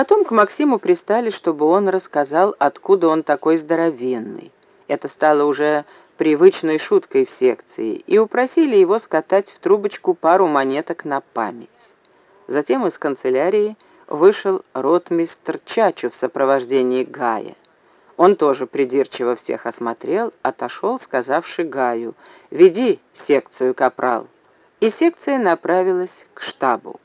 Потом к Максиму пристали, чтобы он рассказал, откуда он такой здоровенный. Это стало уже привычной шуткой в секции, и упросили его скатать в трубочку пару монеток на память. Затем из канцелярии вышел ротмистр Чачу в сопровождении Гая. Он тоже придирчиво всех осмотрел, отошел, сказавши Гаю «Веди секцию, капрал». И секция направилась к штабу.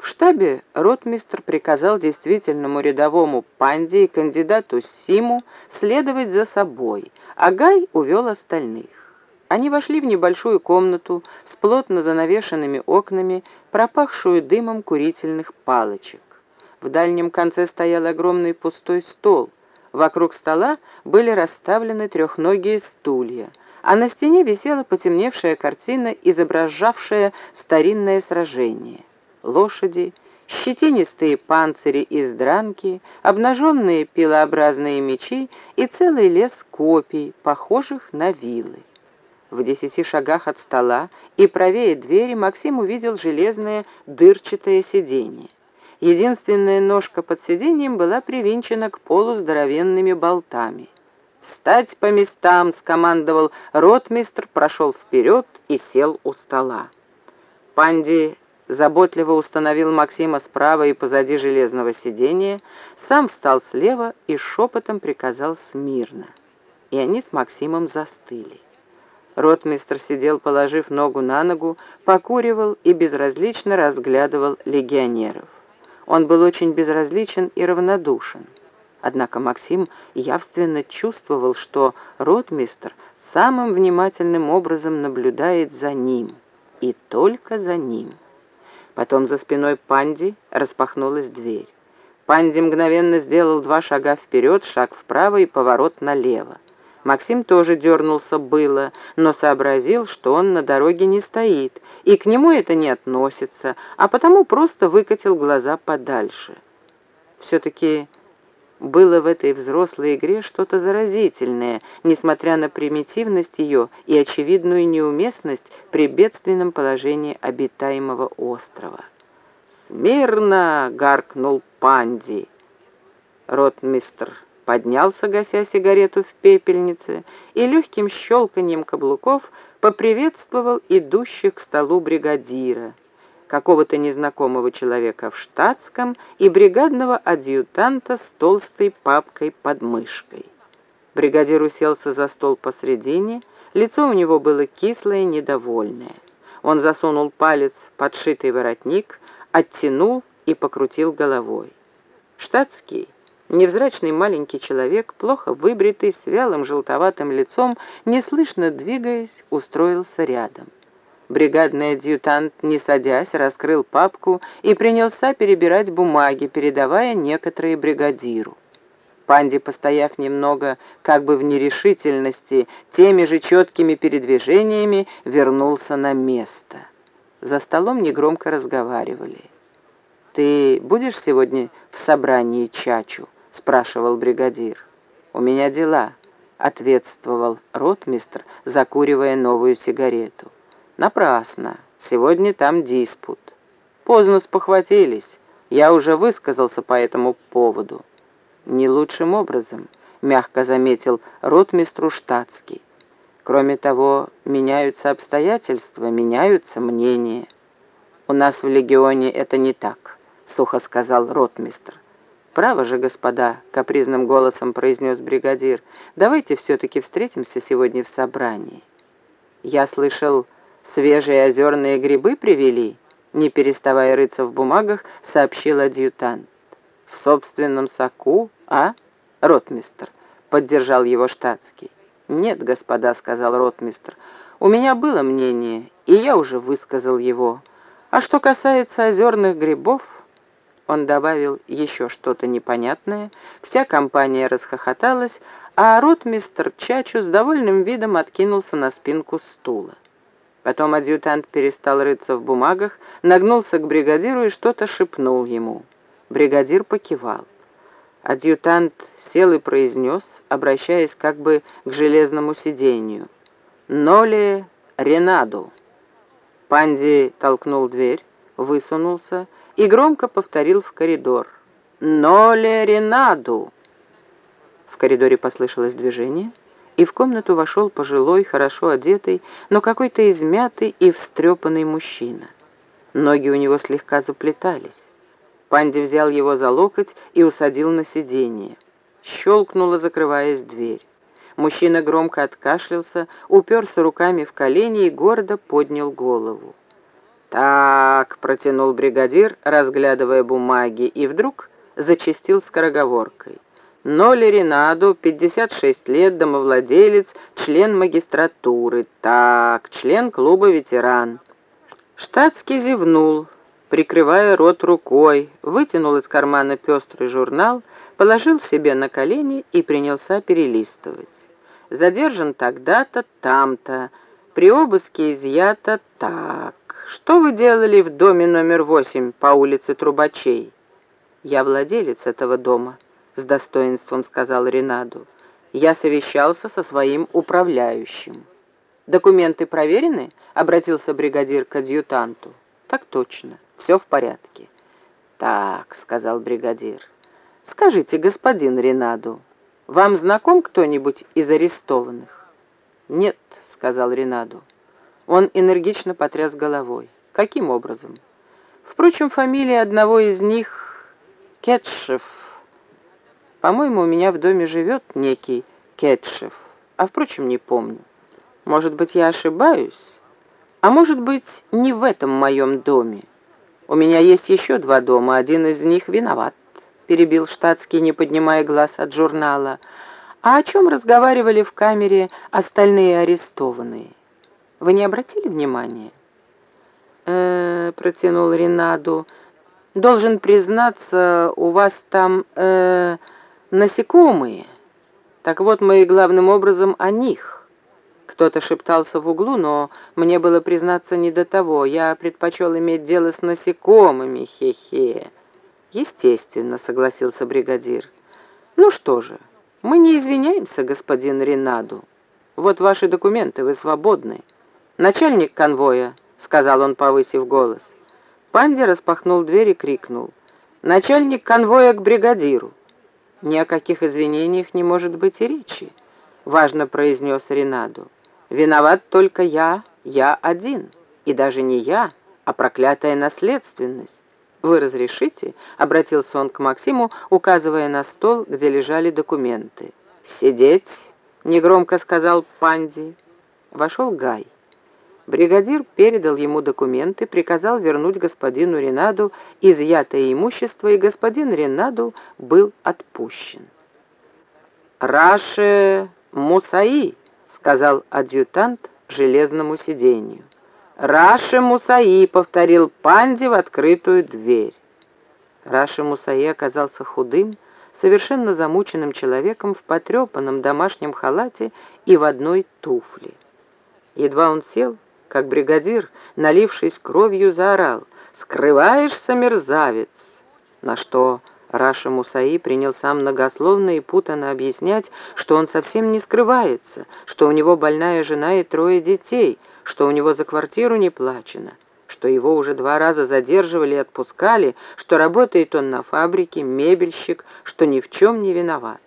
В штабе ротмистр приказал действительному рядовому панде и кандидату Симу следовать за собой, а Гай увел остальных. Они вошли в небольшую комнату с плотно занавешенными окнами, пропахшую дымом курительных палочек. В дальнем конце стоял огромный пустой стол. Вокруг стола были расставлены трехногие стулья, а на стене висела потемневшая картина, изображавшая старинное сражение лошади, щетинистые панцири из дранки, обнаженные пилообразные мечи и целый лес копий, похожих на вилы. В десяти шагах от стола и правее двери Максим увидел железное дырчатое сиденье. Единственная ножка под сиденьем была привинчена к полу здоровенными болтами. «Встать по местам!» — скомандовал ротмистр, прошел вперед и сел у стола. Панди заботливо установил Максима справа и позади железного сидения, сам встал слева и шепотом приказал смирно. И они с Максимом застыли. Ротмистр сидел, положив ногу на ногу, покуривал и безразлично разглядывал легионеров. Он был очень безразличен и равнодушен. Однако Максим явственно чувствовал, что ротмистр самым внимательным образом наблюдает за ним, и только за ним. Потом за спиной Панди распахнулась дверь. Панди мгновенно сделал два шага вперед, шаг вправо и поворот налево. Максим тоже дернулся было, но сообразил, что он на дороге не стоит, и к нему это не относится, а потому просто выкатил глаза подальше. Все-таки было в этой взрослой игре что-то заразительное, несмотря на примитивность ее и очевидную неуместность при бедственном положении обитаемого острова. «Смирно!» — гаркнул Панди. Ротмистр поднялся, гася сигарету в пепельнице, и легким щелканьем каблуков поприветствовал идущих к столу бригадира — какого-то незнакомого человека в штатском и бригадного адъютанта с толстой папкой под мышкой. Бригадир уселся за стол посредине, лицо у него было кислое, недовольное. Он засунул палец под шитый воротник, оттянул и покрутил головой. Штатский, невзрачный маленький человек, плохо выбритый, с вялым желтоватым лицом, неслышно двигаясь, устроился рядом. Бригадный адъютант, не садясь, раскрыл папку и принялся перебирать бумаги, передавая некоторые бригадиру. Панди, постояв немного, как бы в нерешительности, теми же четкими передвижениями вернулся на место. За столом негромко разговаривали. «Ты будешь сегодня в собрании Чачу?» — спрашивал бригадир. «У меня дела», — ответствовал ротмистр, закуривая новую сигарету. Напрасно. Сегодня там диспут. Поздно спохватились. Я уже высказался по этому поводу. Не лучшим образом, мягко заметил ротмистру штатский. Кроме того, меняются обстоятельства, меняются мнения. У нас в легионе это не так, сухо сказал ротмистр. «Право же, господа», — капризным голосом произнес бригадир, «давайте все-таки встретимся сегодня в собрании». Я слышал, «Свежие озерные грибы привели?» Не переставая рыться в бумагах, сообщил адъютант. «В собственном соку, а, ротмистр?» — поддержал его штатский. «Нет, господа», — сказал ротмистр, — «у меня было мнение, и я уже высказал его. А что касается озерных грибов...» Он добавил еще что-то непонятное, вся компания расхохоталась, а ротмистр Чачу с довольным видом откинулся на спинку стула. Потом адъютант перестал рыться в бумагах, нагнулся к бригадиру и что-то шепнул ему. Бригадир покивал. Адъютант сел и произнес, обращаясь как бы к железному сиденью. «Ноле Ренаду». Панди толкнул дверь, высунулся и громко повторил в коридор. Ноле Ренаду!» В коридоре послышалось движение, и в комнату вошел пожилой, хорошо одетый, но какой-то измятый и встрепанный мужчина. Ноги у него слегка заплетались. Панди взял его за локоть и усадил на сиденье. Щелкнула, закрываясь дверь. Мужчина громко откашлялся, уперся руками в колени и гордо поднял голову. «Так», — протянул бригадир, разглядывая бумаги, и вдруг зачастил скороговоркой. Ноли Ренаду, 56 лет, домовладелец, член магистратуры. Так, член клуба «Ветеран». Штатский зевнул, прикрывая рот рукой, вытянул из кармана пестрый журнал, положил себе на колени и принялся перелистывать. Задержан тогда-то, там-то, при обыске изъято так. Что вы делали в доме номер восемь по улице Трубачей? «Я владелец этого дома», — с достоинством сказал Ренаду. «Я совещался со своим управляющим». «Документы проверены?» — обратился бригадир к адъютанту. «Так точно, все в порядке». «Так», — сказал бригадир. «Скажите, господин Ренаду, вам знаком кто-нибудь из арестованных?» «Нет», — сказал Ренаду. Он энергично потряс головой. «Каким образом?» «Впрочем, фамилия одного из них Кетшев. По-моему, у меня в доме живет некий Кетшев, а, впрочем, не помню. Может быть, я ошибаюсь? А может быть, не в этом моем доме. У меня есть еще два дома, один из них виноват, перебил штатский, не поднимая глаз от журнала. А о чем разговаривали в камере остальные арестованные? Вы не обратили внимания? «Э, протянул Ренаду, — Должен признаться, у вас там э, насекомые. Так вот, мы главным образом о них. Кто-то шептался в углу, но мне было признаться не до того. Я предпочел иметь дело с насекомыми, хе-хе. Естественно, согласился бригадир. Ну что же, мы не извиняемся, господин Ренаду. Вот ваши документы, вы свободны. Начальник конвоя, сказал он, повысив голос, — Панди распахнул дверь и крикнул. «Начальник конвоя к бригадиру!» «Ни о каких извинениях не может быть и речи», — важно произнес Ренаду. «Виноват только я, я один. И даже не я, а проклятая наследственность. Вы разрешите?» — обратился он к Максиму, указывая на стол, где лежали документы. «Сидеть!» — негромко сказал Панди. Вошел Гай. Бригадир передал ему документы, приказал вернуть господину Ренаду изъятое имущество, и господин Ренаду был отпущен. «Раше Мусаи», — сказал адъютант железному сиденью. «Раше Мусаи», — повторил Панди в открытую дверь. Раше Мусаи оказался худым, совершенно замученным человеком в потрепанном домашнем халате и в одной туфле. Едва он сел, как бригадир, налившись кровью, заорал «Скрываешься, мерзавец!» На что Раша Мусаи принялся многословно и путанно объяснять, что он совсем не скрывается, что у него больная жена и трое детей, что у него за квартиру не плачено, что его уже два раза задерживали и отпускали, что работает он на фабрике, мебельщик, что ни в чем не виноват.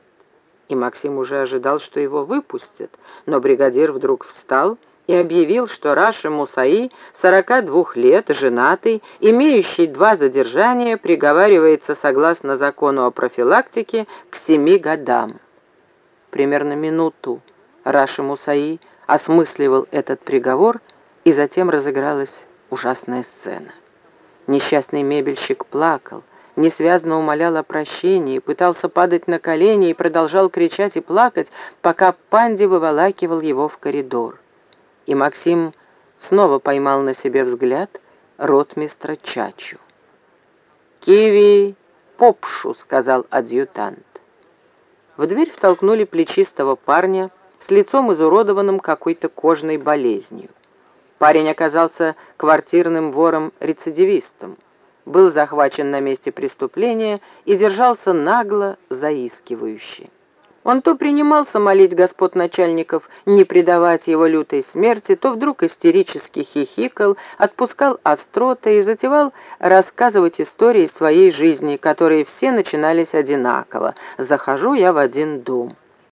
И Максим уже ожидал, что его выпустят, но бригадир вдруг встал объявил, что Раши Мусаи, 42 лет, женатый, имеющий два задержания, приговаривается согласно закону о профилактике к семи годам. Примерно минуту Раши Мусаи осмысливал этот приговор, и затем разыгралась ужасная сцена. Несчастный мебельщик плакал, несвязно умолял о прощении, пытался падать на колени и продолжал кричать и плакать, пока Панди выволакивал его в коридор и Максим снова поймал на себе взгляд ротмистра Чачу. «Киви попшу», — сказал адъютант. В дверь втолкнули плечистого парня с лицом изуродованным какой-то кожной болезнью. Парень оказался квартирным вором-рецидивистом, был захвачен на месте преступления и держался нагло, заискивающе. Он то принимался молить господ начальников не предавать его лютой смерти, то вдруг истерически хихикал, отпускал остроты и затевал рассказывать истории своей жизни, которые все начинались одинаково. «Захожу я в один дом».